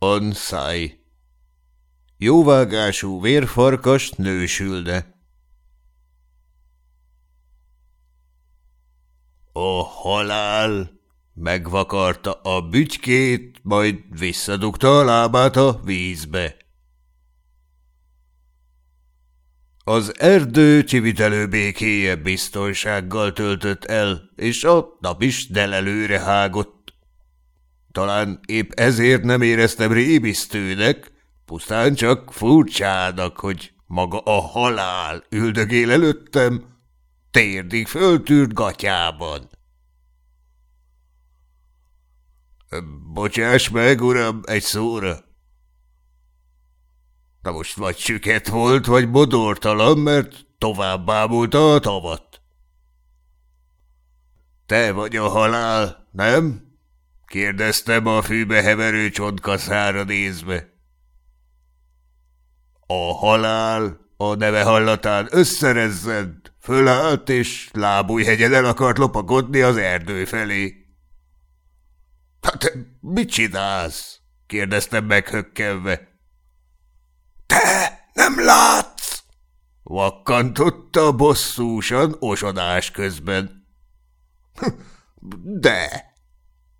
Onszáj. Jóvágású vérfarkas nősülde. A halál megvakarta a bütykét, majd visszadugta a lábát a vízbe. Az erdő csivitelő békéje biztonsággal töltött el, és a nap is delelőre hágott. Talán épp ezért nem éreztem rébisztőnek, pusztán csak furcsának, hogy maga a halál üldögél előttem, térdig föltűrt gatyában. Bocsáss meg, uram, egy szóra. Na most vagy süket volt, vagy bodortalan, mert tovább bámulta a tavat. Te vagy a halál, nem? Kérdeztem a fűbe heverő csontkaszára nézve. A halál a neve hallatán összerezzent, fölállt, és lábújhegyen el akart lopakodni az erdő felé. – Hát mit csinálsz? – kérdeztem meghökkenve. – Te nem látsz? – vakkantotta bosszúsan osodás közben. – De! –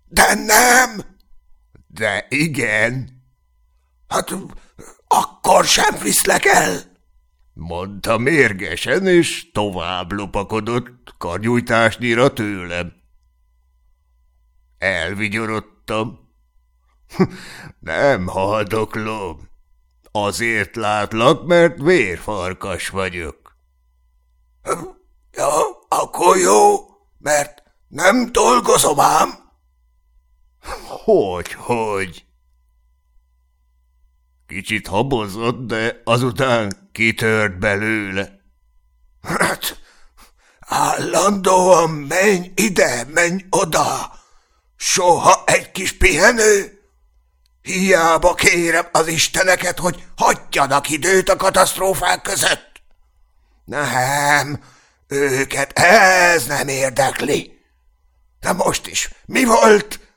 De nem! – De igen! – Hát akkor sem viszlek el! mondta mérgesen, és tovább lopakodott karnyújtásnyira tőlem. Elvigyorodtam. Nem haldoklom. Azért látlak, mert vérfarkas vagyok. Ja, akkor jó, mert nem dolgozom ám. Hogy, hogy? Kicsit habozott, de azután kitört belőle. Hát, állandóan menj ide, menj oda, soha egy kis pihenő. Hiába kérem az isteneket, hogy hagyjanak időt a katasztrófák között. Nem, őket ez nem érdekli. De most is mi volt?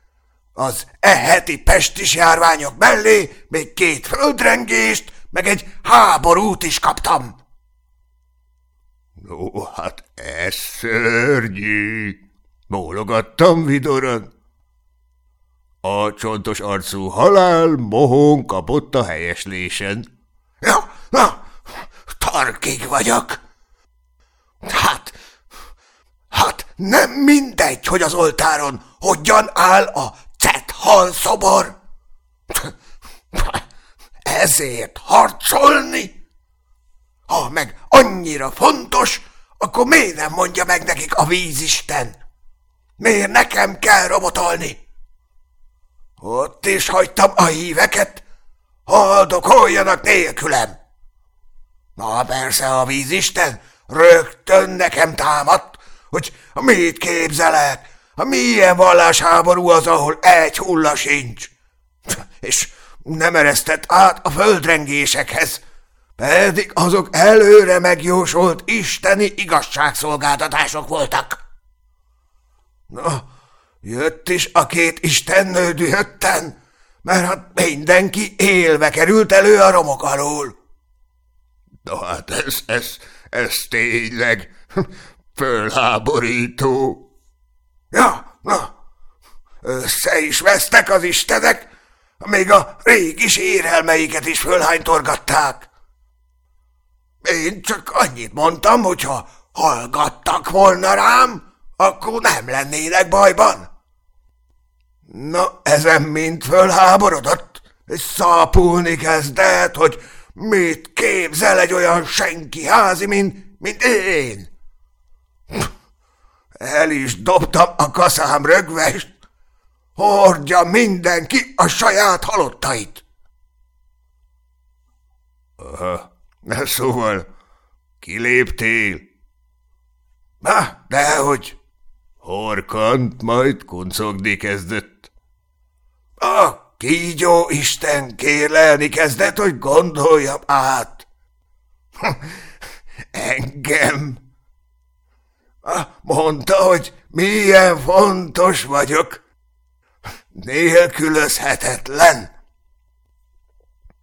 Az eheti pestis járványok mellé még két földrengést, meg egy háborút is kaptam. No, hát ez szörnyű, bólogattam vidoran. A csontos arcú halál mohón kapott a helyeslésen. Ja, na, tarkig vagyok. Hát, hát nem mindegy, hogy az oltáron hogyan áll a hal szobor? Ezért harcolni? Ha meg annyira fontos, akkor miért nem mondja meg nekik a vízisten? Miért nekem kell robotolni? Ott is hagytam a híveket, haldokoljanak nélkülem. Na persze a vízisten rögtön nekem támadt, hogy mit képzelek, a milyen vallásháború az, ahol egy hulla sincs? És nem eresztett át a földrengésekhez, pedig azok előre megjósolt isteni igazságszolgáltatások voltak. Na, jött is a két istennő dühötten, mert hát mindenki élve került elő a romok alól. Na hát ez, ez, ez tényleg fölháborító. Ja, na, össze is vesztek az istenek, még a régi sérelmeiket is fölhánytorgatták. Én csak annyit mondtam, hogyha hallgattak volna rám, akkor nem lennének bajban. Na, ezen mind fölháborodott, és szápulni kezdett, hogy mit képzel egy olyan senki házi, mint, mint én. El is dobtam a kaszám rögvest. Hordja mindenki a saját halottait. Aha, szóval kiléptél? Na, dehogy. Horkant, majd kuncogni kezdett. A kígyó Isten kérlelni kezdett, hogy gondoljam át. Engem Mondta, hogy milyen fontos vagyok. Nélkülözhetetlen.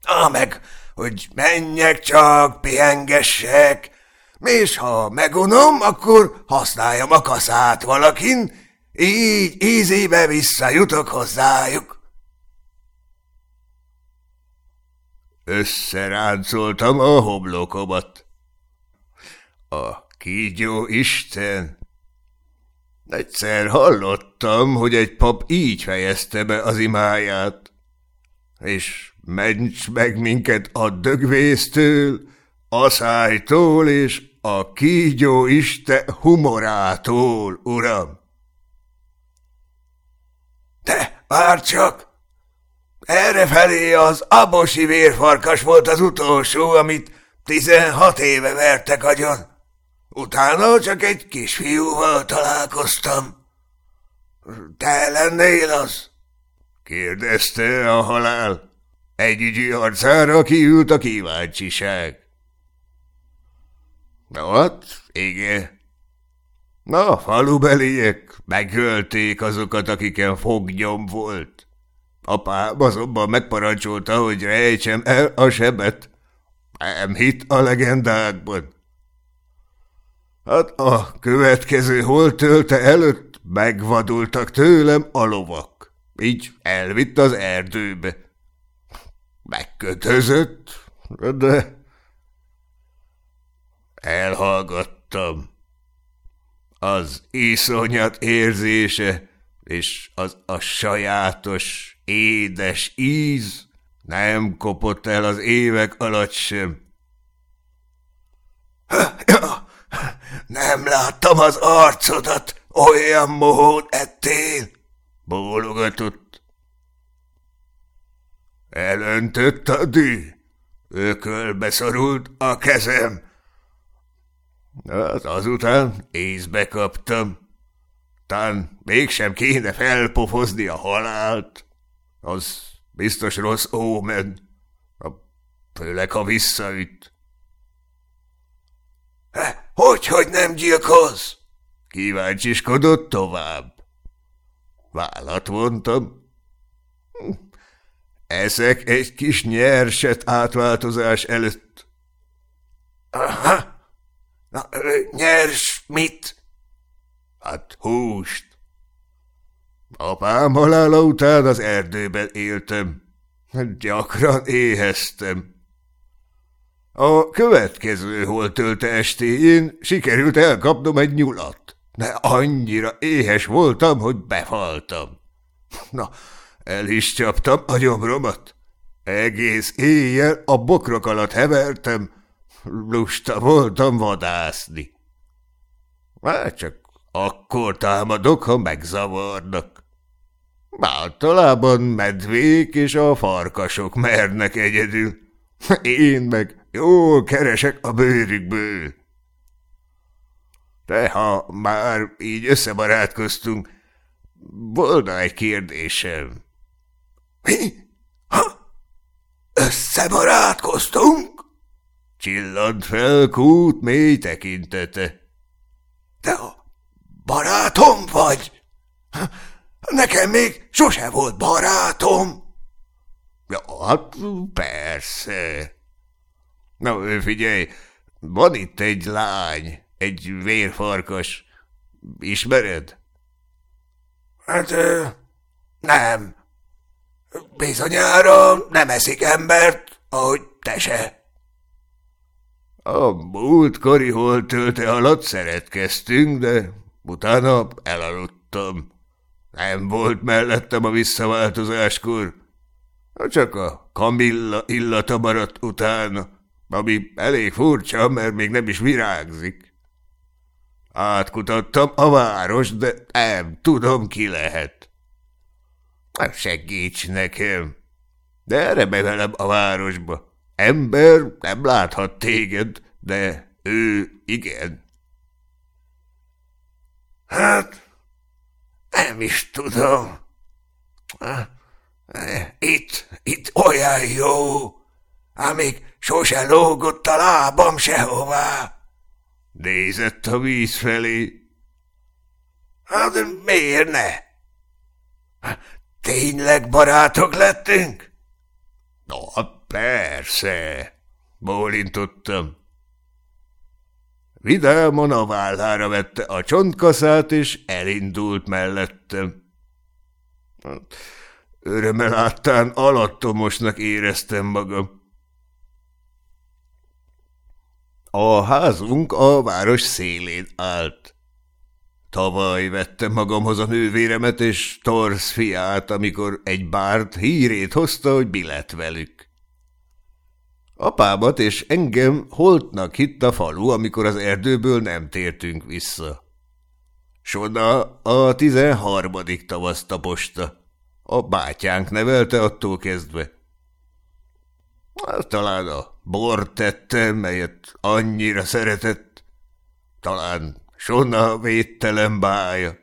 Á, meg, hogy menjek csak, pihengessek, és ha megunom, akkor használjam a kaszát valakin, így ízébe visszajutok hozzájuk. Összeráncoltam a homlokomat. A kígyó Isten! Egyszer hallottam, hogy egy pap így fejezte be az imáját. És ments meg minket a dögvésztől, a szájtól és a kígyó Isten humorától, uram! De várj csak! Errefelé az abosi vérfarkas volt az utolsó, amit tizenhat éve vertek agyon. Utána csak egy kisfiúval találkoztam. Te lennél az? kérdezte a halál. Együgyi arcára kiült a kíváncsiság. Na hát, igen. Na, falubeliek megölték azokat, akiken fognyom volt. Apám azonban megparancsolta, hogy rejtsem el a sebet. Nem hit a legendákban. Hát a következő holtölte előtt megvadultak tőlem a lovak. Így elvitt az erdőbe. Megkötözött, de elhallgattam. Az iszonyat érzése és az a sajátos, édes íz nem kopott el az évek alatt sem. Nem láttam az arcodat, olyan mohón ettél, bólogatott. Elöntött a dű, ökölbe szorult a kezem. Hát azután észbe kaptam. Tán mégsem kéne felpofozni a halált. Az biztos rossz ómen. Főleg, ha visszaüt. Hogy, hogy nem gyilkolsz? Kíváncsiskodott tovább. Vállat vontam. Eszek egy kis nyerset átváltozás előtt. Aha. Na, nyers mit? Hát húst. Apám halála után az erdőben éltem. Gyakran éheztem. A következő holtölte estéjén sikerült elkapnom egy nyulat, de annyira éhes voltam, hogy befaltam. Na, el is csaptam a gyomromat. Egész éjjel a bokrok alatt hevertem, lusta voltam vadászni. Hát csak akkor támadok, ha megzavarnak. Általában medvék és a farkasok mernek egyedül. Én meg jól keresek a bőrükből. De ha már így összebarátkoztunk, volna egy kérdésem. Mi? Ha? Összebarátkoztunk? Csillant fel kút mély tekintete. Te a barátom vagy? Nekem még sose volt barátom. Ja, hát persze. Na, figyelj, van itt egy lány, egy vérfarkas. Ismered? Hát, nem. Bizonyára nem eszik embert, ahogy te se. A múltkori holtölte alatt szeretkeztünk, de utána elaludtam. Nem volt mellettem a visszaváltozáskor. Csak a kamilla illata maradt utána, ami elég furcsa, mert még nem is virágzik. Átkutattam a város, de nem tudom, ki lehet. Segíts nekem, de erre bevelem a városba. Ember nem láthat téged, de ő igen. Hát, nem is tudom. Itt, itt olyan jó, amíg sose lógott a lábam sehová. Nézett a víz felé. Hát miért ne? Tényleg barátok lettünk? No, hát persze, bólintottam. Vidáman a vállára vette a csontkaszát, és elindult mellettem. Örömmel láttán alattomosnak éreztem magam. A házunk a város szélén állt. Tavaly vettem magamhoz a nővéremet és Torsz fiát, amikor egy bárt hírét hozta, hogy bilet velük. Apámat és engem holtnak hitt a falu, amikor az erdőből nem tértünk vissza. Soda a tizenharmadik tavasz taposta. A bátyánk nevelte attól kezdve. Talán a bort tettem, melyet annyira szeretett. Talán Sonna védtelen bája.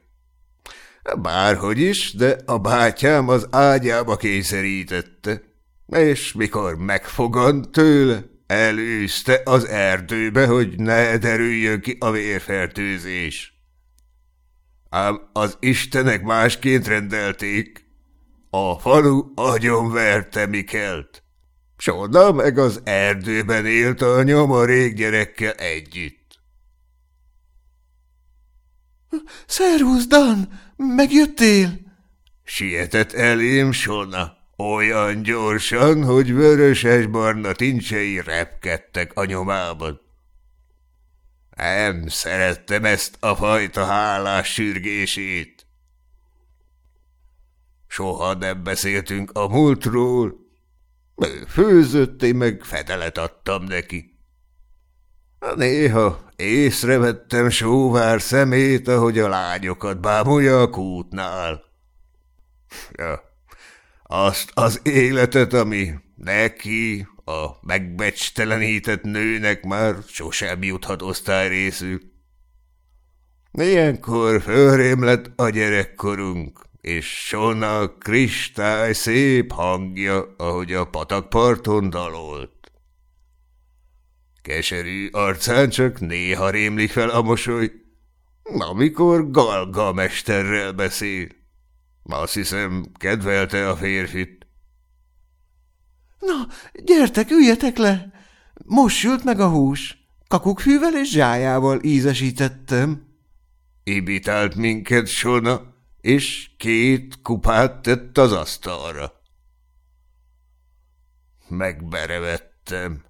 Bárhogy is, de a bátyám az ágyába kényszerítette, és mikor megfogant tőle, elűzte az erdőbe, hogy ne derüljön ki a vérfertőzés. Ám az istenek másként rendelték. A falu agyonverte Mikelt. Sonna meg az erdőben élt a nyoma gyerekkel együtt. – Szervusz, Dan! Megjöttél? – Sietett elém Sona, olyan gyorsan, hogy vöröses-barna tincsei repkedtek a nyomában. Nem szerettem ezt a fajta hálás sürgését. Soha nem beszéltünk a múltról. Ő főzött, én meg fedelet adtam neki. Néha észrevettem sóvár szemét, ahogy a lányokat bámulja a kútnál. Ja, azt az életet, ami neki, a megbecstelenített nőnek már sosem juthat osztályrészű. Ilyenkor fölrém lett a gyerekkorunk, és Sona kristály szép hangja, ahogy a patakparton dalolt. Keserű arcán csak néha rémlik fel a mosoly, amikor Galga mesterrel beszél. Azt hiszem, kedvelte a férfit. Na, gyertek, üljetek le! Most sült meg a hús. Kakukhűvel és zsájával ízesítettem. Ibitált minket Sona, és két kupát tett az asztalra. Megberevettem.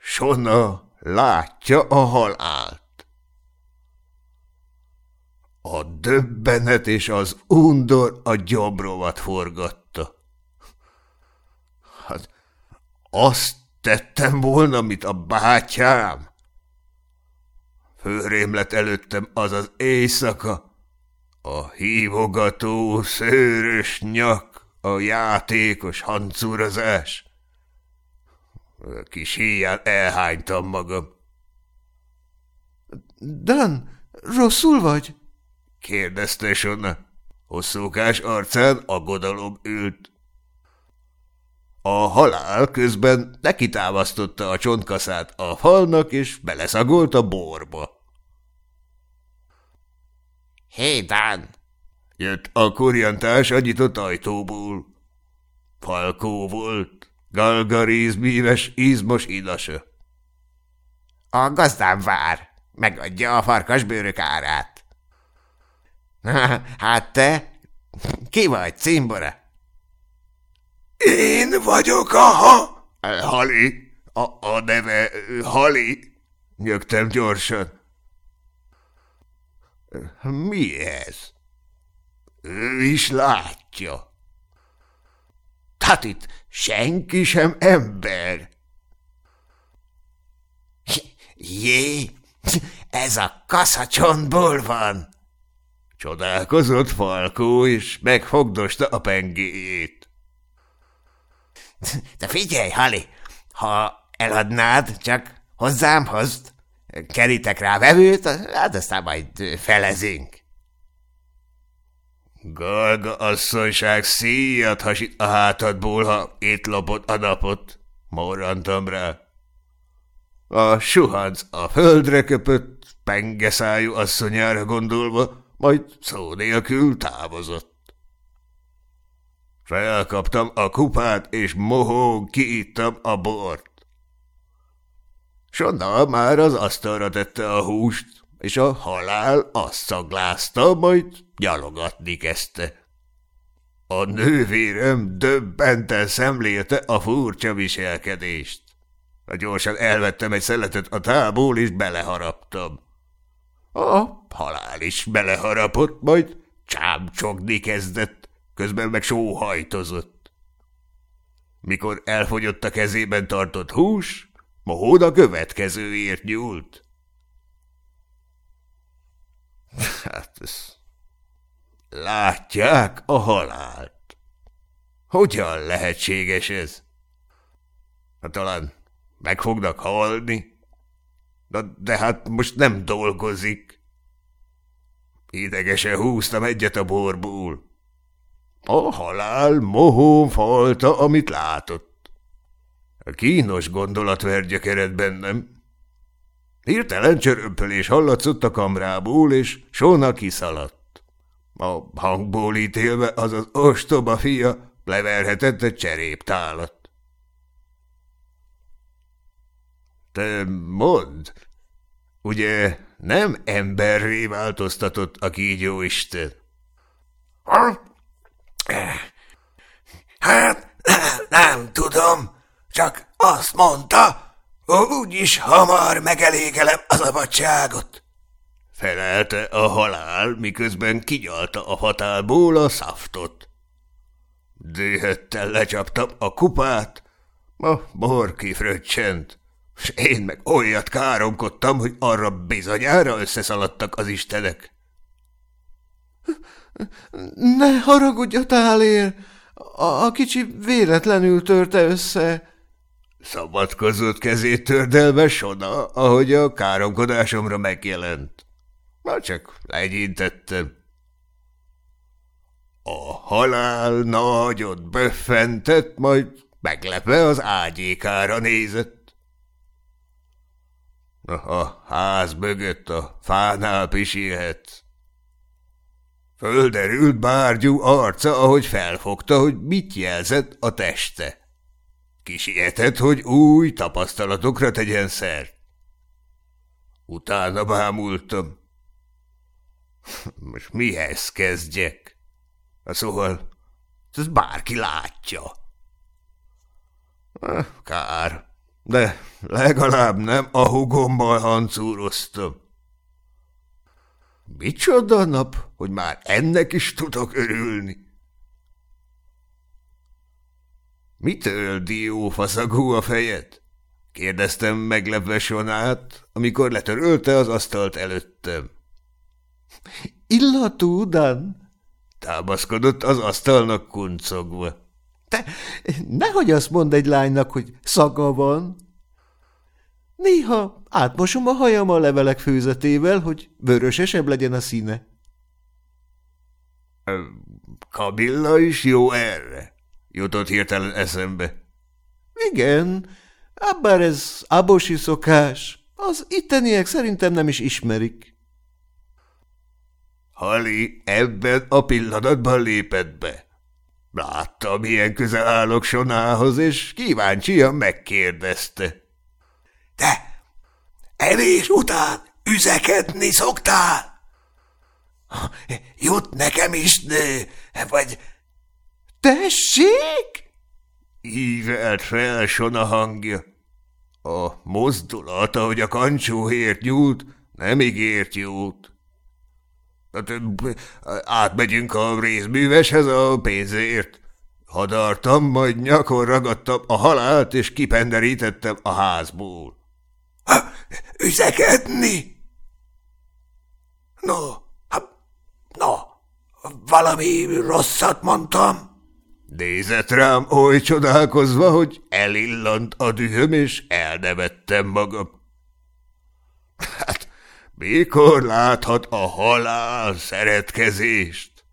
Sona látja a halált. A döbbenet és az undor a gyabrovat forgatta. Hát azt tettem volna, amit a bátyám. Főrém lett előttem az az éjszaka, a hívogató, szőrös nyak, a játékos hancúrozás. Kis híján elhánytam magam. Dan, rosszul vagy? kérdezte Sonna. Hosszúkás arcán aggodalom ült. A halál közben nekitámasztotta a csontkaszát a falnak, és beleszagolt a borba. Hé, Dan! Jött a kurjantás a nyitott ajtóból. Falkó volt. Galgaríz bíves, izmos idasa. A gazdám vár, megadja a farkasbőrök árát. Hát te, ki vagy, cimbora? Én vagyok a ha... Hali, a, a neve Hali, nyögtem gyorsan. Mi ez? Ő is látja. Hát itt senki sem ember. Jé, ez a kaszacsontból van. Csodálkozott Falkó, és megfogdosta a pengéjét. De figyelj, Hali, ha eladnád, csak hozzám hozd. Kerítek rá vevőt, hát aztán majd felezünk. Galga asszonyság szíjat hasít a hátadból, ha itt lopod a napot, morrantam rá. A suhanc a földre köpött, pengeszájú asszonyára gondolva, majd szó nélkül távozott. Felkaptam a kupát, és mohón kiittam a bort. Sonna már az asztalra tette a húst, és a halál azt szaglázta, majd gyalogatni kezdte. A nővérem döbbenten szemlélte a furcsa viselkedést. A gyorsan elvettem egy szeletet a tából, és beleharaptam. A halál is beleharapott, majd csámcsogni kezdett, közben meg sóhajtozott. Mikor elfogyott a kezében tartott hús, Mohód a következőért nyúlt. Hát ez... Látják a halált. Hogyan lehetséges ez? Hát talán meg fognak halni. De, de hát most nem dolgozik. Idegesen húztam egyet a borból. A halál mohón falta, amit látott. A kínos gondolat vergyökered bennem. Hirtelen csörömpölés hallatszott a kamrából, és Sona kiszaladt. A hangból ítélve az az ostoba fia leverhetett egy cseréptálat. Te mondd, ugye nem emberré változtatott a kígyó Isten? Ha? Hát, nem tudom, csak azt mondta, úgyis hamar megelégelem a szabadságot. Felelte a halál, miközben kigyalta a fatálból a szaftot. Déhettel lecsaptam a kupát, a bor kifröccsent, s én meg olyat káromkodtam, hogy arra bizonyára összeszaladtak az istenek. Ne haragudj a tálér! A, a kicsi véletlenül törte össze. Szabadkozott kezét tördelve Sona, ahogy a káromkodásomra megjelent. Már csak legyintettem. A halál nagyot böffentett, majd meglepve az ágyékára nézett. A ház mögött a fánál pisilhet. Földerült bárgyú arca, ahogy felfogta, hogy mit jelzett a teste. Kisietett, hogy új tapasztalatokra tegyen szert. Utána bámultam. Most mihez kezdjek? Szóval, ez bárki látja. Kár, de legalább nem a hugommal hancúroztam. Micsoda nap, hogy már ennek is tudok örülni. Mitől diófaszagú a fejed? kérdeztem meglepve Sonát, amikor letörölte az asztalt előttem. Illatú, Dan? Támaszkodott az asztalnak kuncogva. Te nehogy azt mondd egy lánynak, hogy szaga van. Néha átmosom a hajam a levelek főzetével, hogy vörösesebb legyen a színe. Kabilla is jó erre, jutott hirtelen eszembe. Igen, bár ez abosi szokás. Az itteniek szerintem nem is ismerik. Hali ebben a pillanatban lépett be. Látta, milyen közel állok Sonához, és kíváncsian megkérdezte. – Te evés után üzekedni szoktál? Jut nekem is nő, vagy... – Tessék? – ívelt fel Sona hangja. A mozdulat, ahogy a kancsóhért nyúlt, nem ígért jót. Hát, átmegyünk a részműveshez a pénzért. Hadartam, majd nyakon ragadtam a halált, és kipenderítettem a házból. Ha, üzekedni? No, ha, no, valami rosszat mondtam. Nézett rám oly csodálkozva, hogy elillant a dühöm, és elnevettem magam. Hát mikor láthat a halál szeretkezést?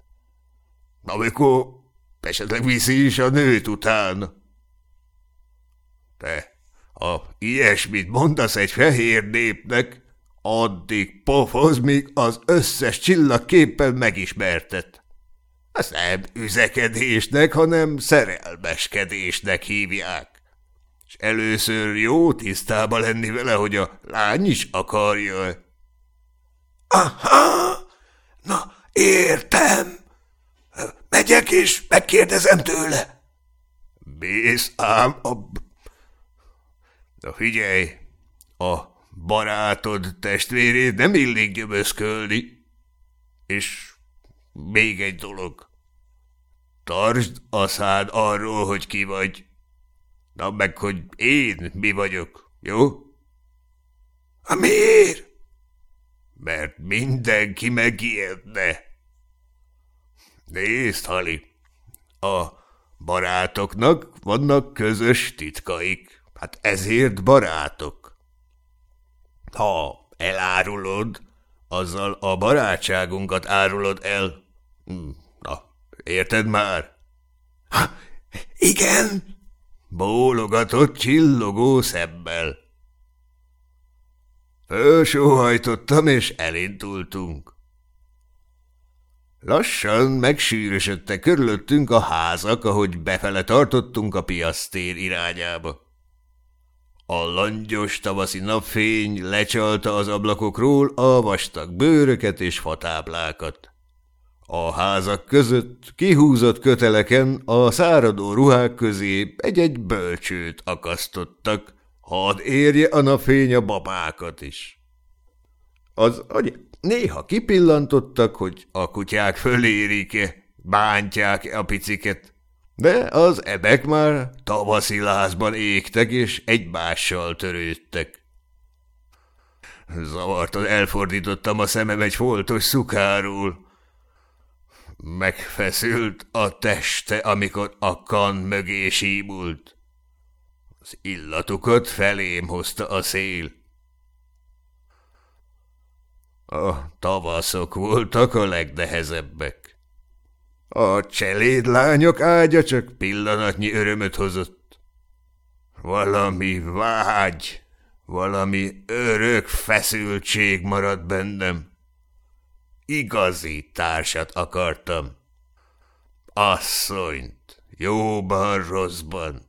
Amikor esetleg viszi is a nőt után. Te, ha ilyesmit mondasz egy fehér népnek, addig pofoz, míg az összes csillagképpen megismertet. Azt nem üzekedésnek, hanem szerelmeskedésnek hívják. És először jó tisztába lenni vele, hogy a lány is akarja. Aha, na értem. Megyek és megkérdezem tőle. Bész ám a... Na figyelj, a barátod testvérét nem illik gyömözkölni. És még egy dolog. Tartsd a szád arról, hogy ki vagy. Na meg, hogy én mi vagyok, jó? A miért? Mert mindenki megijedne. Nézd, Hali, a barátoknak vannak közös titkaik. Hát ezért barátok. Ha elárulod, azzal a barátságunkat árulod el. Hm, na, érted már? Ha, igen. Bólogatott csillogó szemmel. Fölsóhajtottam, és elindultunk. Lassan megsűrösödtek körülöttünk a házak, ahogy befele tartottunk a piasztér irányába. A langyos tavaszi napfény lecsalta az ablakokról a vastag bőröket és fatáblákat. A házak között kihúzott köteleken a száradó ruhák közé egy-egy bölcsőt akasztottak, hadd érje a napfény a babákat is. Az agy néha kipillantottak, hogy a kutyák fölérik-e, bántják-e a piciket, de az ebek már tavaszi lázban égtek, és egymással törődtek. Zavartan elfordítottam a szemem egy foltos szukáról. Megfeszült a teste, amikor a kan mögé síbult. Az illatukat felém hozta a szél. A tavaszok voltak a legnehezebbek. A cselédlányok ágya csak pillanatnyi örömöt hozott. Valami vágy, valami örök feszültség maradt bennem. Igazi társat akartam. Asszonyt, jóban, rosszban.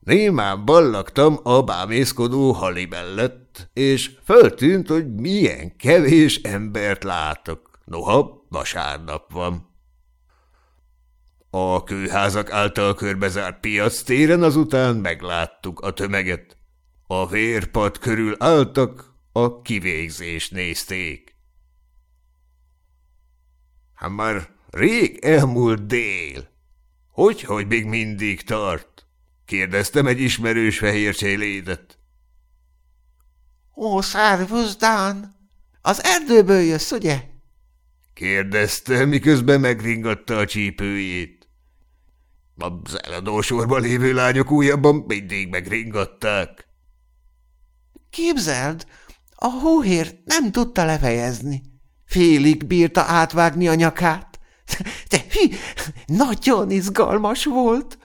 Némán ballagtam a bámészkodó hali mellett, és föltűnt, hogy milyen kevés embert látok. Noha vasárnap van. A kőházak által körbezárt piac téren azután megláttuk a tömeget. A vérpad körül álltak, a kivégzést nézték. Hát már rég elmúlt dél. Hogy, hogy még mindig tart? Kérdeztem egy ismerős fehér csélédet. Ó, szárvusz, Dán! Az erdőből jössz, ugye? Kérdezte, miközben megringatta a csípőjét. Az eladósorban lévő lányok újabban mindig megringatták. Képzeld, a hóhér nem tudta lefejezni. Félig bírta átvágni a nyakát. De hű, nagyon izgalmas volt.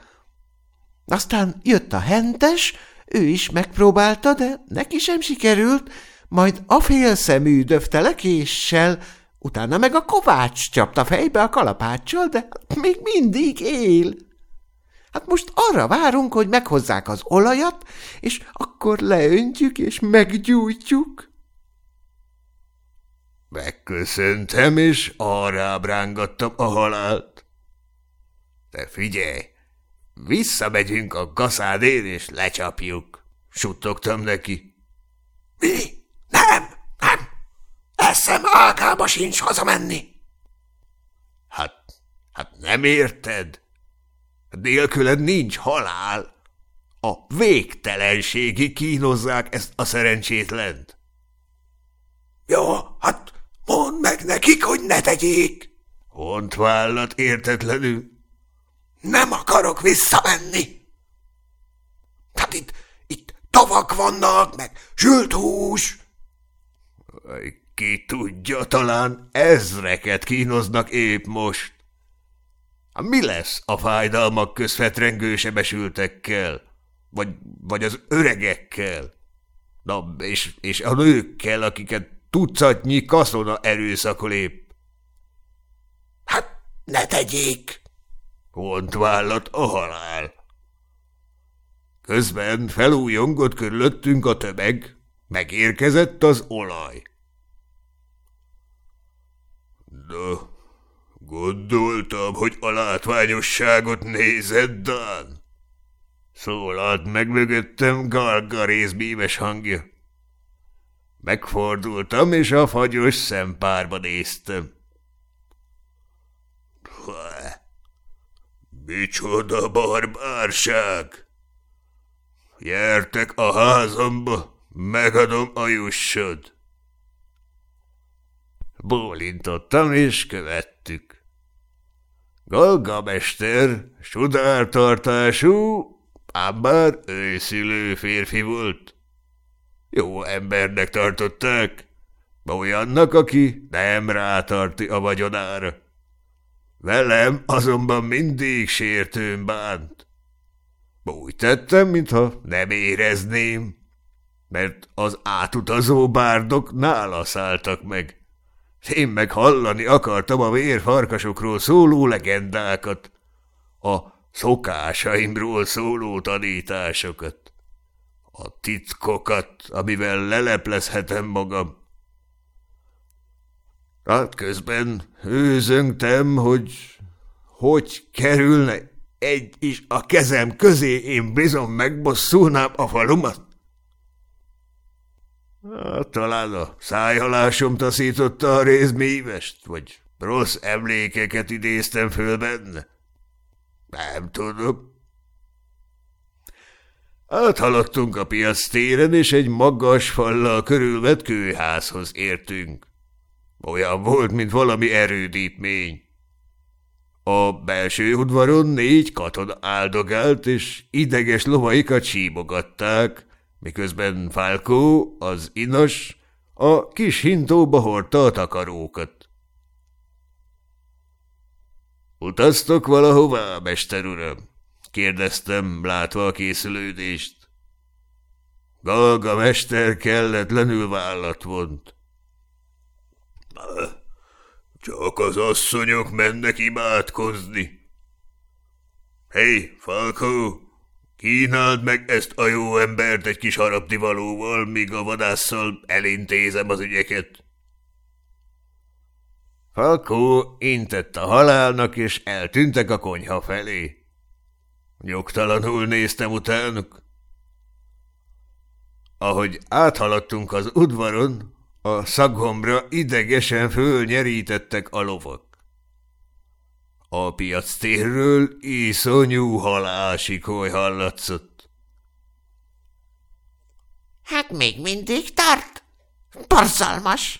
Aztán jött a hentes, ő is megpróbálta, de neki sem sikerült, majd a félszemű döfte le késsel, utána meg a kovács csapta fejbe a kalapáccsal, de még mindig él. Hát most arra várunk, hogy meghozzák az olajat, és akkor leöntjük és meggyújtjuk. Megköszöntem, és arra rángattam a halált. De figyelj, visszamegyünk a gaszádén, és lecsapjuk. Suttogtam neki. Mi? Nem, nem. Eszem ágába sincs hazamenni. Hát, hát nem érted? Nélküled nincs halál. A végtelenségi kínozzák ezt a szerencsétlent. Jó, hát mondd meg nekik, hogy ne tegyék. Hontvállat értetlenül. Nem akarok visszamenni. Hát itt, itt tavak vannak, meg sült hús. Ki tudja, talán ezreket kínoznak épp most. Mi lesz a fájdalmak közfetrengő sebesültekkel? Vagy, vagy az öregekkel? Na, és, és a nőkkel, akiket tucatnyi kaszona erőszakol épp. Ne tegyék! Hont vállat a halál. Közben felújongott körülöttünk a tömeg, megérkezett az olaj. De gondoltam, hogy a látványosságot nézed, Dan. Szólalt meg mögöttem Galgarész bíves hangja. Megfordultam, és a fagyos szempárba néztem. Micsoda barbárság! Jertek a házamba, megadom a jussod. Bólintottam, és követtük. Galgamester sudártartású, ám bár őszülő férfi volt. Jó embernek tartották, olyannak, aki nem rátarti a vagyonára. Velem azonban mindig sértőn bánt. Úgy tettem, mintha nem érezném, mert az átutazó bárdok nála szálltak meg. Én meg hallani akartam a vérfarkasokról szóló legendákat, a szokásaimról szóló tanításokat, a titkokat, amivel leleplezhetem magam. Hát közben őzöngtem, hogy hogy kerülne egy is a kezem közé, én bizony megbosszulnám a falumat. Hát, talán a szájhalásom taszította a rézmívest, vagy rossz emlékeket idéztem föl benne. Nem tudom. Áthaladtunk a piac téren, és egy magas fallal körülvett kőházhoz értünk. Olyan volt, mint valami erődítmény. A belső udvaron négy katona áldogált, és ideges lovaikat síbogatták, miközben Falkó, az inas, a kis hintóba hordta a takarókat. Utaztok valahová, mester uram? kérdeztem, látva a készülődést. Galga mester kelletlenül vállat vont. Csak az asszonyok mennek imádkozni. Hé, hey, Falkó, kínáld meg ezt a jó embert egy kis harapnivalóval, míg a vadásszal elintézem az ügyeket. Falkó intett a halálnak, és eltűntek a konyha felé. Nyugtalanul néztem utánuk. Ahogy áthaladtunk az udvaron, a szagomra idegesen fölnyerítettek a lovak. A piac térről iszonyú halásikoly hallatszott. Hát még mindig tart? Borzalmas!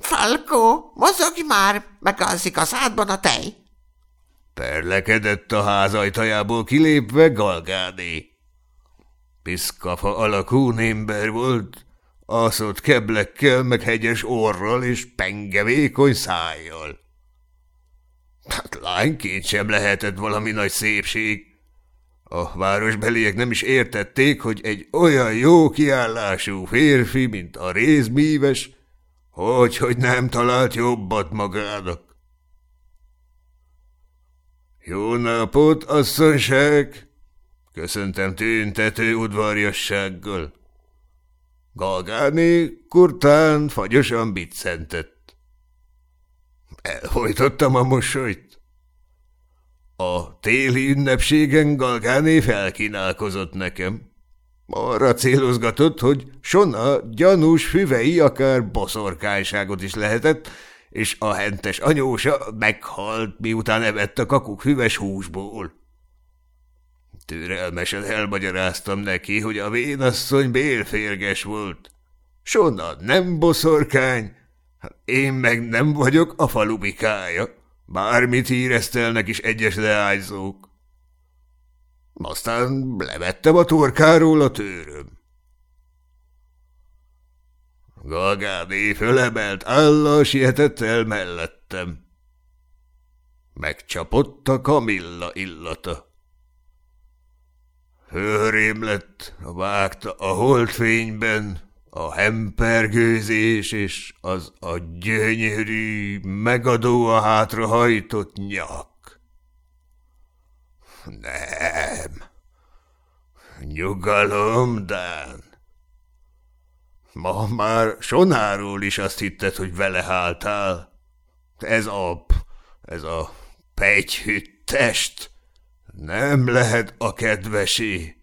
Falkó, mozogj már, megalszik a szádban a tej! Perlekedett a ház ajtajából kilépve Galgáné. Piszkafa alakú némber volt, aszott keblekkel, meg hegyes orral és pengevékony szájjal. Hát lányként sem lehetett valami nagy szépség. A városbeliek nem is értették, hogy egy olyan jó kiállású férfi, mint a rézmíves, hogy, hogy nem talált jobbat magának. Jó napot, asszonyság! Köszöntem tűntető udvarjassággal. Galgáné kurtán fagyosan biccentett. Elfolytottam a mosolyt. A téli ünnepségen Galgáné felkínálkozott nekem. Arra célozgatott, hogy Sona gyanús füvei akár boszorkányságot is lehetett, és a hentes anyósa meghalt, miután evett a kakuk füves húsból. Türelmesen elmagyaráztam neki, hogy a vénasszony bélférges volt. Sonna nem boszorkány, én meg nem vagyok a falubikája. Bármit híresztelnek is egyes leányzók. Aztán levettem a torkáról a tőröm. Galgádé fölemelt állal sietett el mellettem. Megcsapott a kamilla illata. Hőrém lett, vágta a holdfényben, a hempergőzés és az a gyönyörű, megadó a hátrahajtott nyak. Nem. Nyugalom, Dán. Ma már Sonáról is azt hitted, hogy vele háltál. Ez a... ez a pegyhűt test nem lehet a kedvesé.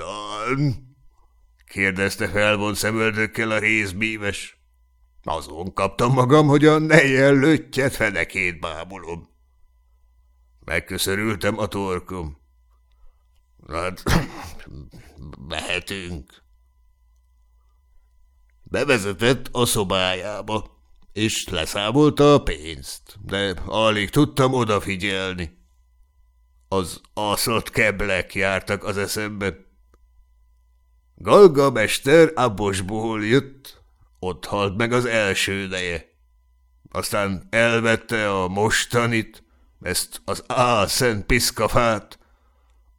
Dan? kérdezte felvont szemöldökkel a részbíves. Azon kaptam magam, hogy a nejjel löttyet fenekét bámulom. Megköszörültem a torkom. Hát, mehetünk. Bevezetett a szobájába, és leszámolta a pénzt, de alig tudtam odafigyelni. Az aszott keblek jártak az eszembe. Galga mester Abosból jött, ott halt meg az első deje. Aztán elvette a mostanit, ezt az álszent piszkafát,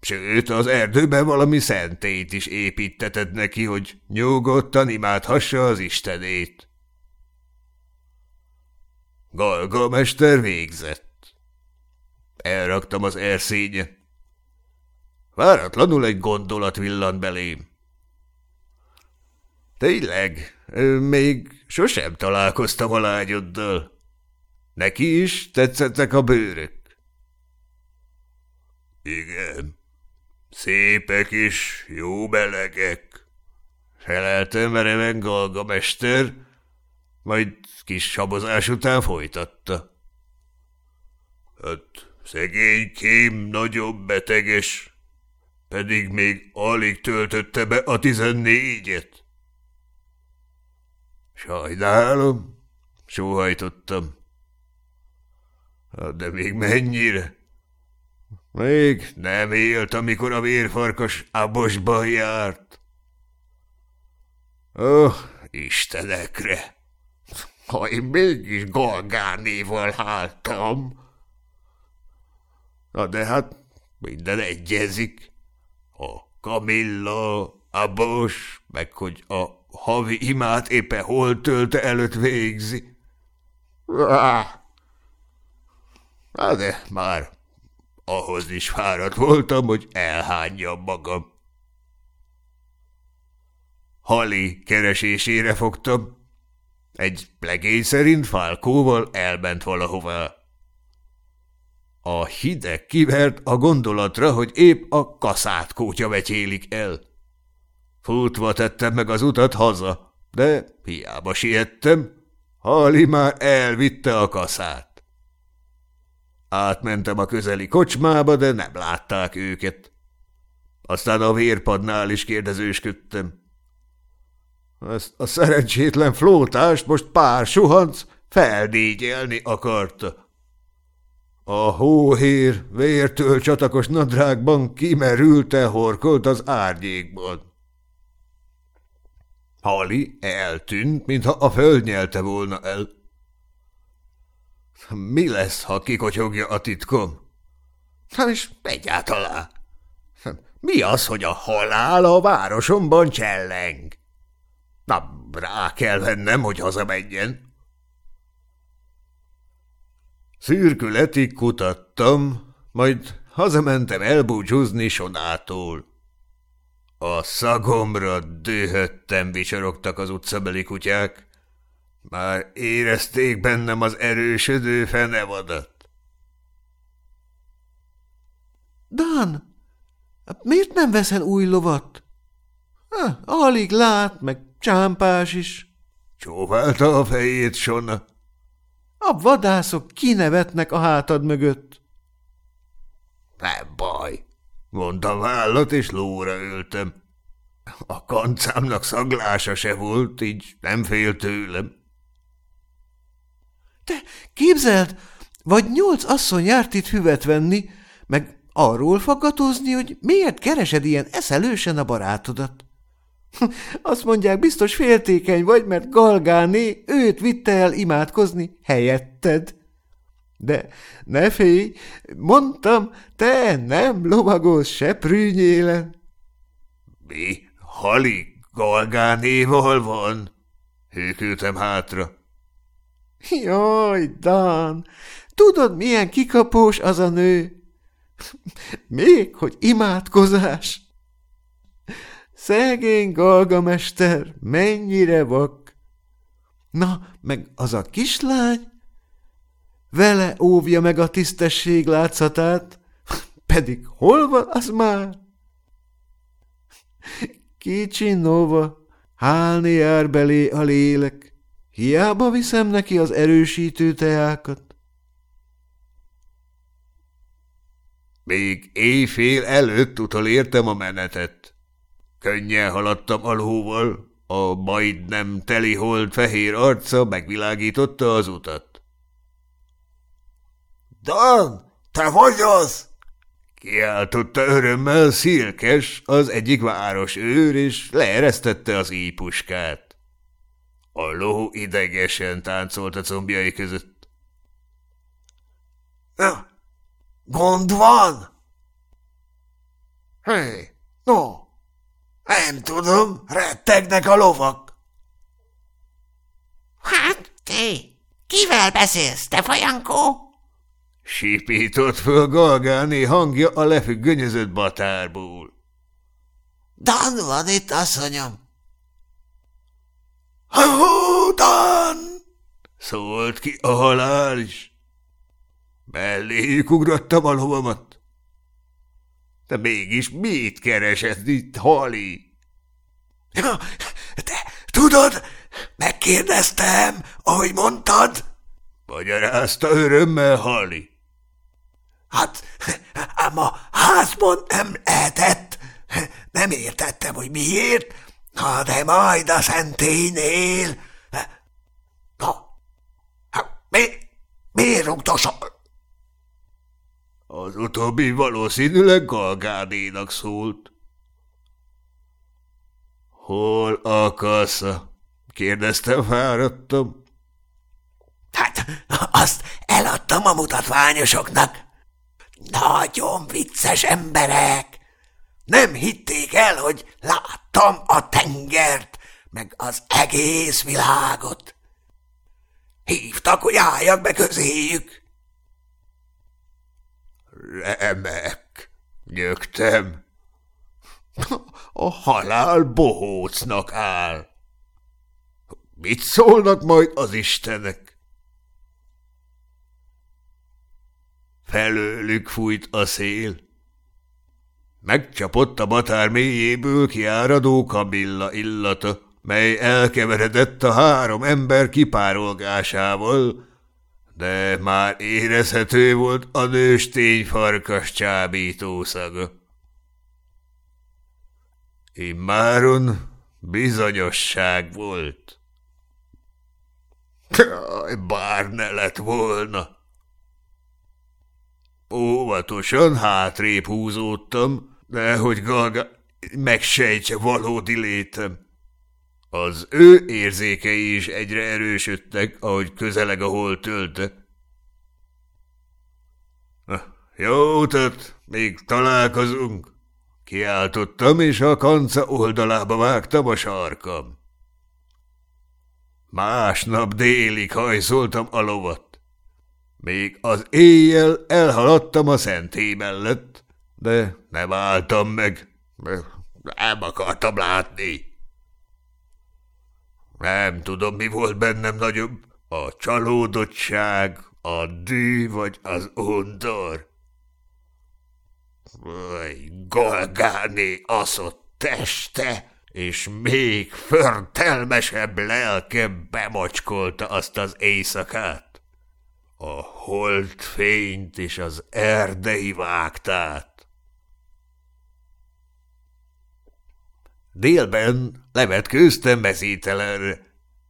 sőt, az erdőben valami szentét is építetett neki, hogy nyugodtan imádhassa az istenét. Galga mester végzett. Elraktam az erszénye. Váratlanul egy gondolat villant belém. Tényleg, még sosem találkoztam a lányoddal. Neki is tetszettek a bőrök. Igen, szépek is, jó belegek. Feleltem mereven Galga mester, majd kis sabozás után folytatta. Hát szegénykém nagyon beteges, pedig még alig töltötte be a tizennégyet. Sajnálom, sóhajtottam. De még mennyire? Még nem élt, amikor a vérfarkas abosban járt. Ó, oh, istenekre! Ha én mégis Galgánéval háltam. Na de hát minden egyezik. A Kamilla, Abos, meg hogy a havi imát éppen hol tölte előtt végzi. Na de már ahhoz is fáradt voltam, hogy elhányjam magam. Hali keresésére fogtam. Egy plegény szerint Fálkóval elment valahová. A hideg kivert a gondolatra, hogy épp a kaszát kótya vetyélik el. Futva tettem meg az utat haza, de hiába siettem, Hali már elvitte a kaszát. Átmentem a közeli kocsmába, de nem látták őket. Aztán a vérpadnál is kérdezősködtem. Ezt a szerencsétlen flótást most pár suhanc feldígyelni akarta. A hóhér vértől csatakos nadrágban kimerülte horkolt az árnyékban. Hali eltűnt, mintha a föld nyelte volna el. Mi lesz, ha kikotyogja a titkom? Hát és egyáltalán. Mi az, hogy a halál a városomban cselleng? Na, rá kell vennem, hogy hazamenjen. Szürkületig kutattam, majd hazamentem elbúcsúzni Sonától. A szagomra dühöttem vicsorogtak az utcabeli kutyák. Már érezték bennem az erősödő fenevadat. Dan, miért nem veszel új lovat? Ha, alig lát, meg csámpás is. Csóválta a fejét, Sona. A vadászok kinevetnek a hátad mögött. Nem baj, mondta állat, és lóra ültem. A kancámnak szaglása se volt, így nem fél tőlem. Te képzeld, vagy nyolc asszony járt itt hüvet venni, meg arról faggatózni, hogy miért keresed ilyen eszelősen a barátodat. Azt mondják, biztos féltékeny vagy, mert Galgáné őt vitte el imádkozni helyetted. De ne félj, mondtam, te nem lovagolsz se prűnyélen. Mi? Hali Galgánéval van? Hőkültem hátra. Jaj, Dan, tudod, milyen kikapós az a nő? Még, hogy imádkozás. Szegény galgamester, mennyire vak. Na, meg az a kislány? Vele óvja meg a tisztesség látszatát, pedig hol van az már? Kicsi Nova, hálni jár belé a lélek, hiába viszem neki az erősítő teákat. Még éjfél előtt utolértem a menetet. Könnyen haladtam alhóval, a majdnem teli hold fehér arca megvilágította az utat. – Dan, te vagy az? Kiáltotta örömmel Szilkes, az egyik város őr, és leeresztette az ípuskát. A ló idegesen táncolt a combjai között. Ja, gond van? Hé, no, nem tudom, rettegnek a lovak. Hát, te, kivel beszélsz, te fajankó? Sipított föl Galgáné hangja a lefüggönyözött batárból. Dan van itt, asszonyom. Hú, Dan! Szólt ki a halál is. Melléjük ugrottam a lovamat. De mégis mit keresett itt, Hali? Ja, de tudod, megkérdeztem, ahogy mondtad. Magyarázta örömmel Hali. Hát, ám a házban nem lehetett. Nem értettem, hogy miért, ha de majd a szentélynél. Na, hát mi, miért rúgtos Az utóbbi valószínűleg Galgádénak szólt. Hol a kérdeztem fáradtam. Hát, azt eladtam a mutatványosoknak. Nagyon vicces emberek. Nem hitték el, hogy láttam a tengert, meg az egész világot. Hívtak, hogy álljak be közéjük. Remek, nyögtem. A halál bohócnak áll. Mit szólnak majd az istenek? Felőlük fújt a szél. Megcsapott a batár mélyéből kiáradó kamilla illata, mely elkeveredett a három ember kipárolgásával, de már érezhető volt a nőstény farkas csábító szaga. Immáron bizonyosság volt. Bár ne lett volna. Óvatosan hátrébb húzódtam, de hogy Galga megsejtse valódi létem. Az ő érzékei is egyre erősödtek, ahogy közeleg a hol tölte. Jó utat, még találkozunk, kiáltottam, és a kanca oldalába vágtam a sarkam. Másnap délig hajszoltam a lovat. Még az éjjel elhaladtam a szentély mellett, de nem álltam meg, nem akartam látni. Nem tudom, mi volt bennem nagyobb, a csalódottság, a dű vagy az undor. Vagy Golgáné aszott teste, és még förtelmesebb lelke bemocskolta azt az éjszakát a holdfényt és az erdei vágtát. Délben levetkőztem mezítelenre.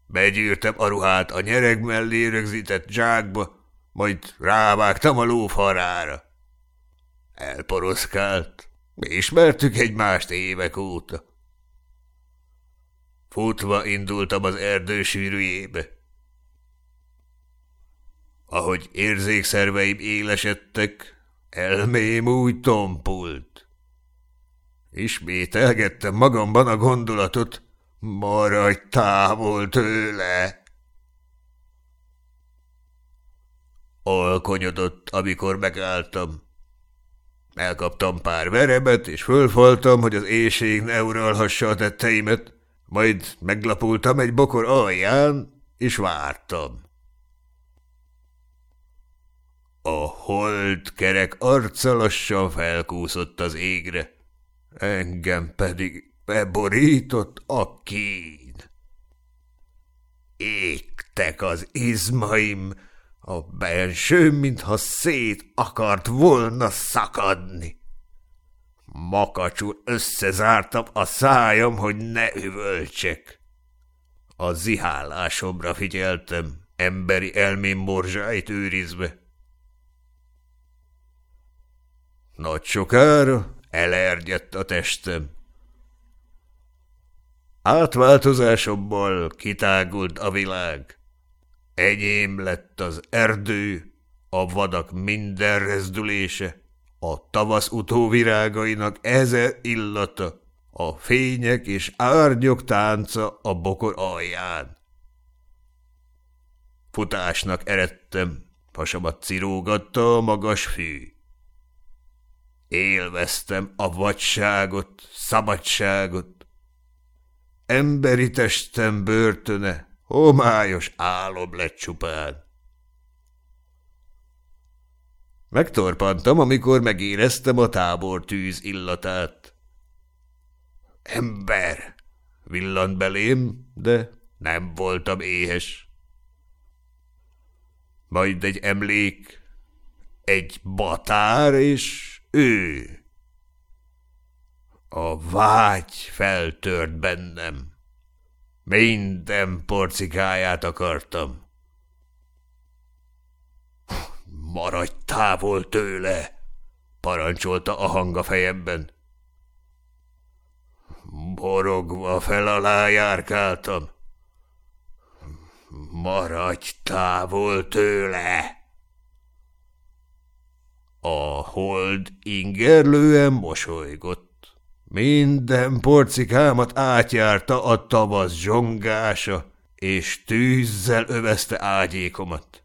Begyűrtem a ruhát a nyereg mellé rögzített zsákba, majd rávágtam a lófarára. Elporoszkált. Mi ismertük egymást évek óta. Futva indultam az erdő sűrűjébe. Ahogy érzékszerveim élesedtek, elmém úgy tompult. Ismételgettem magamban a gondolatot, maradj távol tőle. Alkonyodott, amikor megálltam. Elkaptam pár verebet, és fölfaltam, hogy az éjség ne uralhassa a tetteimet, majd meglapultam egy bokor alján, és vártam. A hold kerek arca lassan felkúszott az égre, engem pedig beborított a kín. Égtek az izmaim, a benső, mintha szét akart volna szakadni. Makacsul összezártam a szájam, hogy ne üvöltsek. A zihálásomra figyeltem, emberi elmém morzsáit őrizve. Nagy sokára elergyett a testem. Átváltozásomból kitágult a világ. Enyém lett az erdő, a vadak minden rezdülése, a tavasz utóvirágainak ezer illata, a fények és árnyok tánca a bokor alján. Futásnak eredtem, hasamat cirógatta a magas fű. Élveztem a vadságot, szabadságot. Emberi testem börtöne, homályos álom lett csupán. Megtorpantam, amikor megéreztem a tábor tűz illatát. Ember! Villant belém, de nem voltam éhes. Majd egy emlék, egy batár, és ő. A vágy feltört bennem. Minden porcikáját akartam. Maradj távol tőle, parancsolta a hang a fejemben. Borogva fel alá járkáltam. Maradj távol tőle! A hold ingerlően mosolygott. Minden porcikámat átjárta a tavasz zsongása, és tűzzel övezte ágyékomat.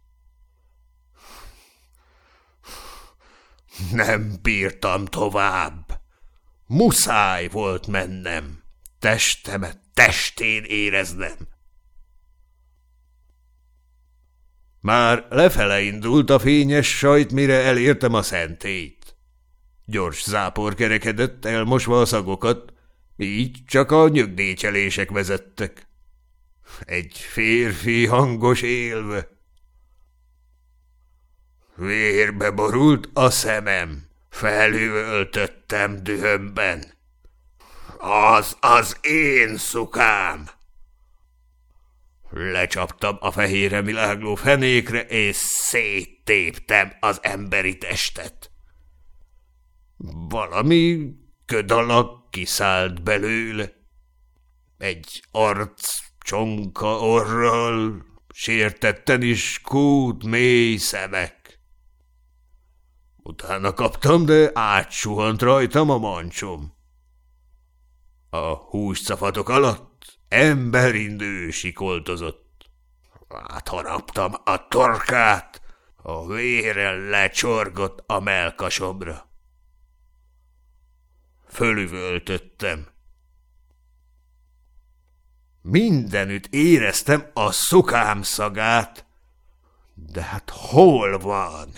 Nem bírtam tovább. Muszáj volt mennem, testemet testén éreznem. Már lefele indult a fényes sajt, mire elértem a szentélyt. Gyors zápor kerekedett, elmosva a szagokat, így csak a nyögdécselések vezettek. Egy férfi hangos élve. Vérbe borult a szemem, felüvöltöttem dühömben. Az az én szukám! Lecsaptam a fehére világló fenékre, és széttéptem az emberi testet. Valami köd alak kiszállt belőle. Egy arc csonka orral, sértetten is kút mély szemek. Utána kaptam, de átsuhant rajtam a mancsom. A húscafatok alatt Emberindő sikoltozott. Átharaptam a torkát, a vére lecsorgott a melkasomra. Fölüvöltöttem. Mindenütt éreztem a szukám szagát, de hát hol van?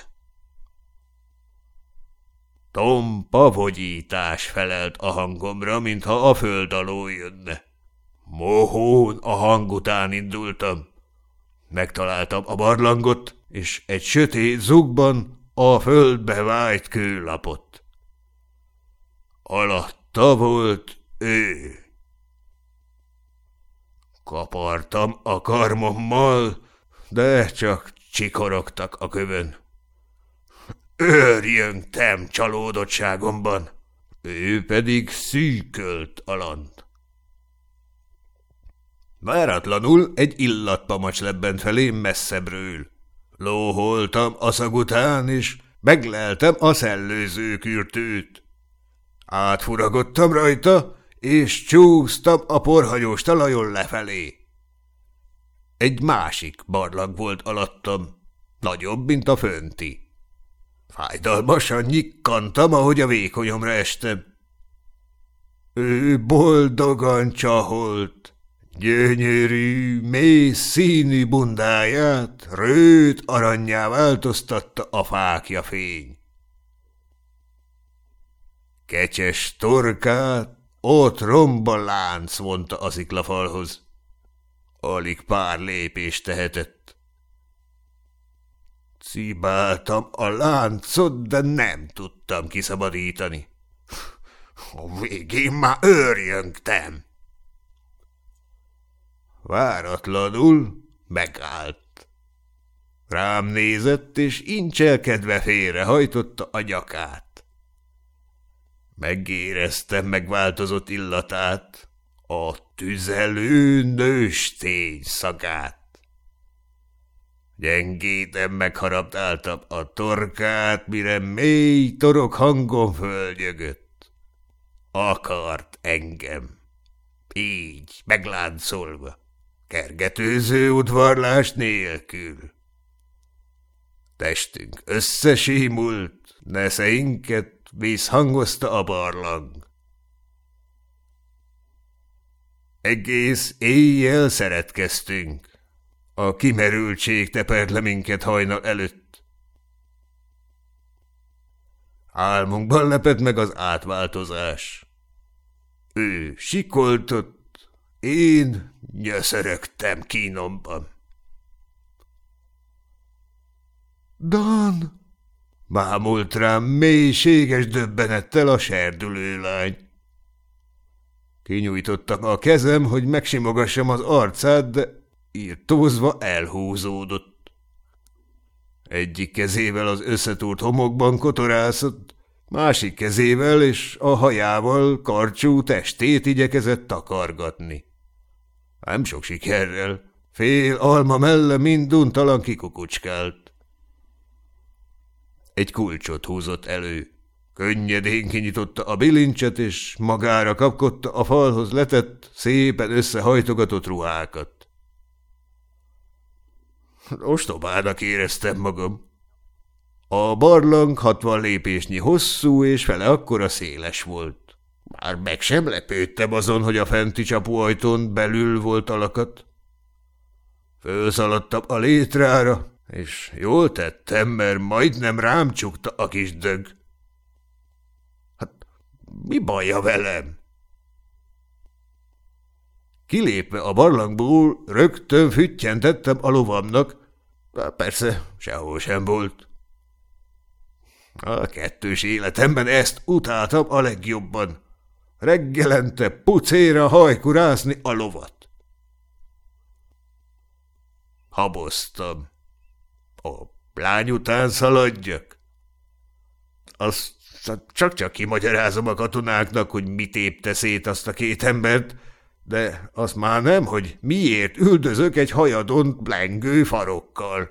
Tompa vogyítás felelt a hangomra, mintha a föld alól jönne. Mohón a hang után indultam. Megtaláltam a barlangot, és egy sötét zugban a földbe vájt kőlapot. Alatta volt ő. Kapartam a karmommal, de csak csikorogtak a kövön. Őrjöngtem csalódottságomban, ő pedig szűkölt alant. Váratlanul egy illatpamacs lebbent felém messzebbről. Lóholtam a szag után, és megleltem a szellőző kürtőt. Átfuragodtam rajta, és csúsztam a porhagyós talajon lefelé. Egy másik barlang volt alattam, nagyobb, mint a fönti. Fájdalmasan nyikkantam, ahogy a vékonyomra estem. Ő boldogan csaholt, gyönyörű, mély színű bundáját rőt aranyjá változtatta a fákja fény. Kecses torkát ott romba lánc vonta a sziklafalhoz. Alig pár lépést tehetett. Cibáltam a láncot, de nem tudtam kiszabadítani. A végén már őrjöngtem. Váratlanul megállt. Rám nézett, és incselkedve félrehajtotta a nyakát. Megéreztem megváltozott illatát, a tüzelő nőstény szagát. Gyengéden megharaptáltam a torkát, mire mély torok hangon fölnyögött. Akart engem. Így, megláncolva, kergetőző udvarlás nélkül. Testünk összesímult, neszeinket vízhangozta a barlang. Egész éjjel szeretkeztünk. A kimerültség tepert le minket hajnal előtt. Álmunkban lepett meg az átváltozás. Ő sikoltott, én nyöszörögtem kínomban. Dan! Bámult rám mélységes döbbenettel a serdülő lány. Kinyújtottam a kezem, hogy megsimogassam az arcát, de írtózva elhúzódott. Egyik kezével az összetúrt homokban kotorászott, másik kezével és a hajával karcsú testét igyekezett takargatni. Nem sok sikerrel, fél alma melle mind untalan kikukucskált. Egy kulcsot húzott elő. Könnyedén kinyitotta a bilincset, és magára kapkodta a falhoz letett, szépen összehajtogatott ruhákat. Ostobának éreztem magam. A barlang hatvan lépésnyi hosszú és fele akkora széles volt. Már meg sem lepődtem azon, hogy a fenti csapóajtón belül volt alakat. Fölszaladtam a létrára, és jól tettem, mert majdnem rám csukta a kis dög. Hát mi baja velem? Kilépve a barlangból rögtön füttyentettem a lovamnak, persze sehol sem volt. A kettős életemben ezt utáltam a legjobban. Reggelente pucéra hajkurászni a lovat. Haboztam. A lány után szaladjak? Azt csak-csak kimagyarázom a katonáknak, hogy mit épte szét azt a két embert, de azt már nem, hogy miért üldözök egy hajadon lengő farokkal.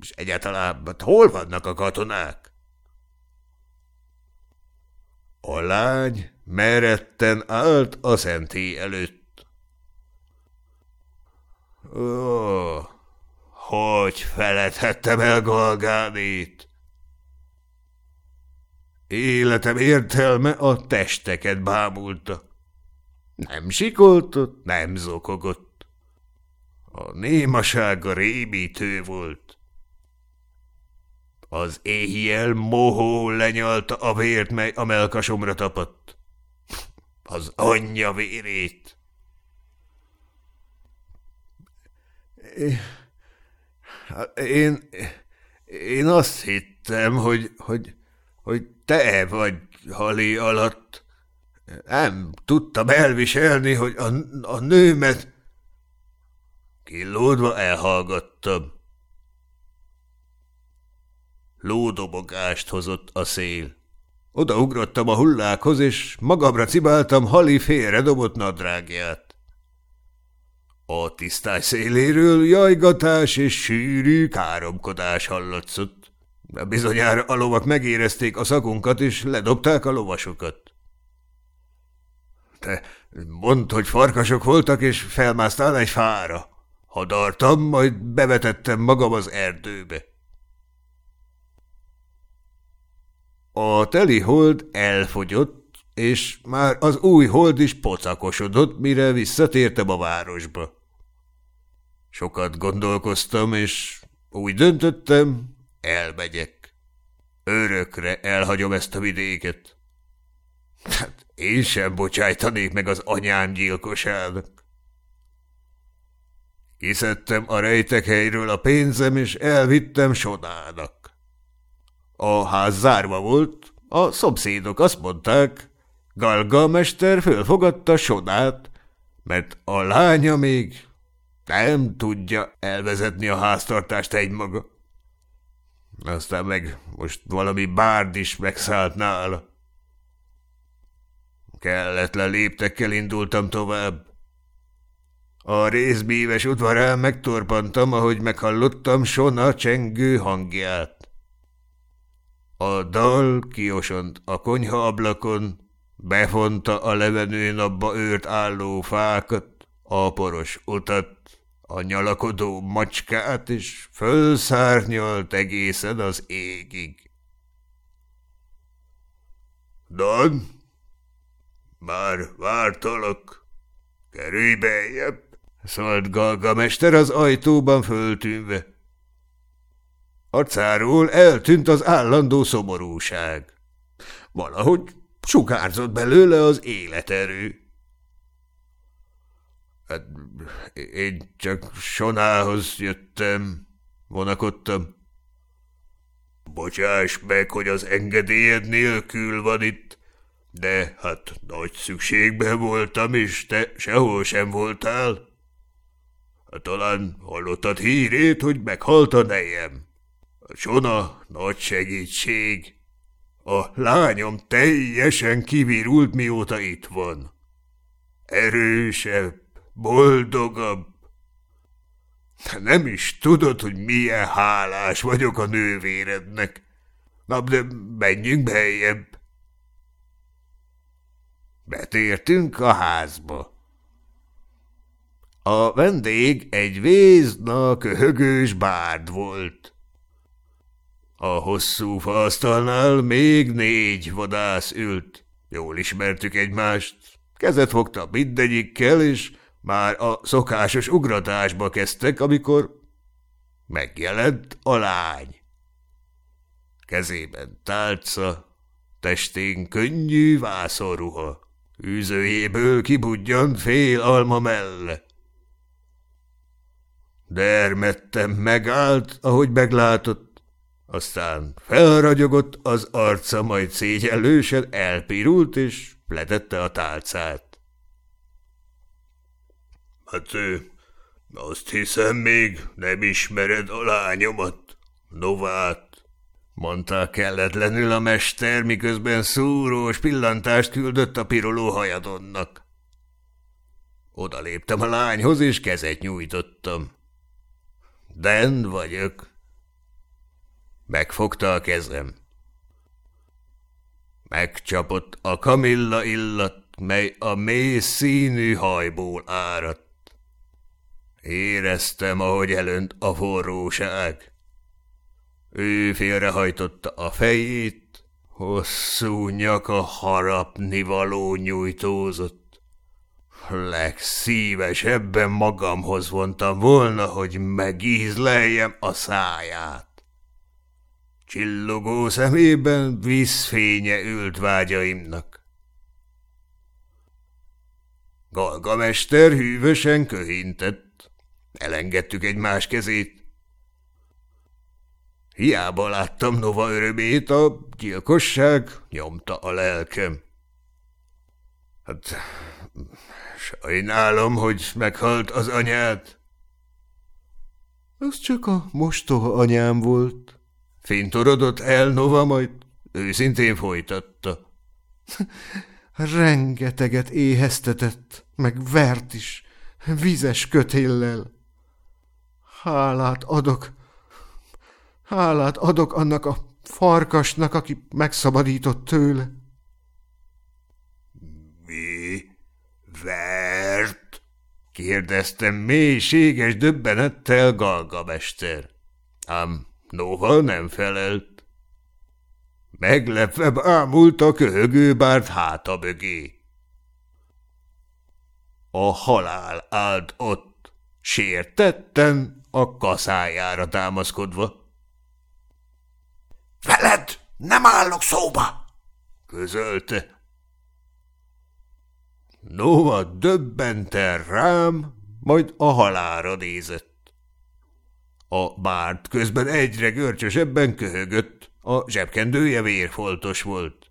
És egyáltalán hát hol vannak a katonák? A lány meretten állt a szentély előtt. Ó, hogy feledhettem el Galgánét? Életem értelme a testeket bámulta. Nem sikoltott, nem zokogott. A némasága rémítő volt. Az éjjel mohó lenyalta a vért, mely a melkasomra tapadt. Az anyja vérét. Én, én azt hittem, hogy, hogy, hogy te vagy halé alatt. Nem tudtam elviselni, hogy a, a nőmet... Kilódva elhallgattam. Lódobogást hozott a szél. Odaugrottam a hullákhoz, és magamra cibáltam Hali félredobott nadrágját. A tisztály széléről jajgatás és sűrű káromkodás hallatszott. De bizonyára a lovak megérezték a szakunkat, és ledobták a lovasokat. Te mondd, hogy farkasok voltak, és felmásztál egy fára. Hadartam, majd bevetettem magam az erdőbe. A teli hold elfogyott, és már az új hold is pocakosodott, mire visszatértem a városba. Sokat gondolkoztam, és úgy döntöttem, elmegyek. Örökre elhagyom ezt a vidéket. Hát én sem bocsájtanék meg az anyám gyilkosának. Kiszedtem a rejtek helyről a pénzem, és elvittem Sodának. A ház zárva volt, a szomszédok azt mondták, Galga mester fölfogadta Sodát, mert a lánya még nem tudja elvezetni a háztartást egymaga. Aztán meg most valami bárd is megszállt nála. Kelletlen léptekkel indultam tovább. A részbíves udvarán megtorpantam, ahogy meghallottam Sona csengő hangját. A dal kiosont a konyha ablakon, befonta a levenő napba őrt álló fákat, a poros utat, a nyalakodó macskát, és fölszárnyalt egészen az égig. Dan, már vártalak, kerülj beljebb, szólt Galgamester az ajtóban föltűnve. Arcáról eltűnt az állandó szomorúság. Valahogy sugárzott belőle az életerő. Hát én csak Sonához jöttem, vonakodtam. Bocsáss meg, hogy az engedélyed nélkül van itt, de hát nagy szükségben voltam, és te sehol sem voltál. Hát talán hallottad hírét, hogy meghalt a nejem. A Sona nagy segítség. A lányom teljesen kivirult, mióta itt van. Erősebb, boldogabb. Nem is tudod, hogy milyen hálás vagyok a nővérednek. Na, de menjünk beljebb. Betértünk a házba. A vendég egy vézna köhögős bárd volt. A hosszú faasztalnál még négy vadász ült. Jól ismertük egymást. Kezet fogta mindegyikkel, és már a szokásos ugratásba kezdtek, amikor megjelent a lány. Kezében tálca, testén könnyű vászorruha, űzőjéből kibudjant fél alma melle. Dermettem megállt, ahogy meglátott, aztán felragyogott az arca, majd szégyellősen elpirult, és letette a tálcát. Hát ő, azt hiszem még nem ismered a lányomat, Novát, mondta kelletlenül a mester, miközben szúrós pillantást küldött a piroló hajadonnak. Oda léptem a lányhoz, és kezet nyújtottam. Den vagyok. Megfogta a kezem. Megcsapott a kamilla illat, mely a mély színű hajból áradt. Éreztem, ahogy elönt a forróság. Ő félrehajtotta a fejét, hosszú nyaka harapni való nyújtózott. Legszívesebben magamhoz vontam volna, hogy megízleljem a száját. Csillogó szemében vízfénye ült vágyaimnak. Galgamester hűvösen köhintett. Elengedtük egymás kezét. Hiába láttam Nova örömét, a gyilkosság nyomta a lelkem. Hát, sajnálom, hogy meghalt az anyád. Az csak a mostoha anyám volt. Fintorodott el Nova, majd őszintén folytatta. Rengeteget éheztetett, meg vert is, vizes kötéllel. Hálát adok, Hálát adok annak a farkasnak, aki megszabadított tőle. Mi? Vert? kérdeztem mélységes döbbenettel Galgamester. Ám Nova nem felelt. Meglepve bámult a köhögő bárt háta mögé. A halál állt ott, sértetten a kaszájára támaszkodva. Veled nem állok szóba! közölte. Nova döbbenten rám, majd a halára nézett. A bárt közben egyre görcsösebben köhögött, a zsebkendője vérfoltos volt.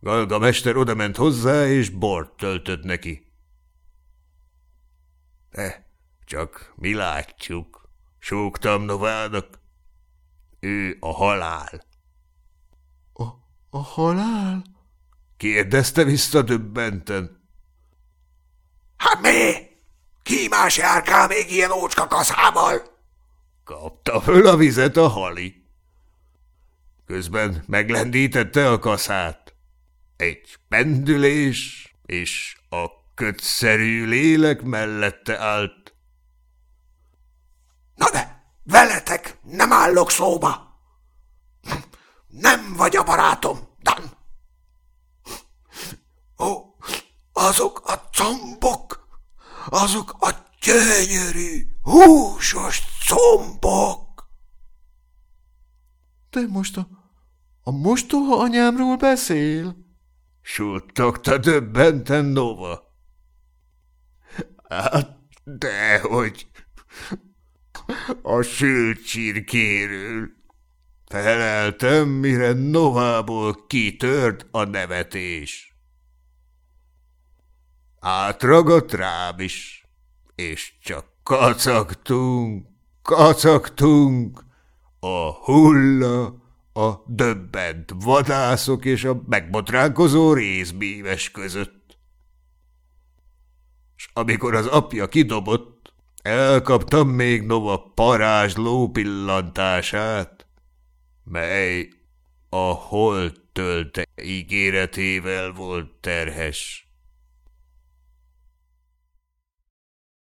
Galga mester odament hozzá, és bort töltött neki. De csak mi látjuk, súgtam Novának. Ő a halál. A, a halál? Kérdezte vissza döbbenten. Hát mi? Ki más járkál még ilyen ócska kaszával? Kapta föl a vizet a hali. Közben meglendítette a kaszát. Egy pendülés, és a kötszerű lélek mellette állt. Na de, veletek nem állok szóba. Nem vagy a barátom, Dan. Ó, azok a combok, azok a gyönyörű, húsos combok. Te most a, a mostoha anyámról beszél? Suttogta döbbenten Nova. Hát, dehogy. A sült csirkéről. Feleltem, mire Novából kitört a nevetés. Átragadt rám is, és csak kacagtunk, kacagtunk, a hulla, a döbbent vadászok és a megbotránkozó részbíves között. És amikor az apja kidobott, elkaptam még Nova parázsló pillantását, mely a holt tölte ígéretével volt terhes.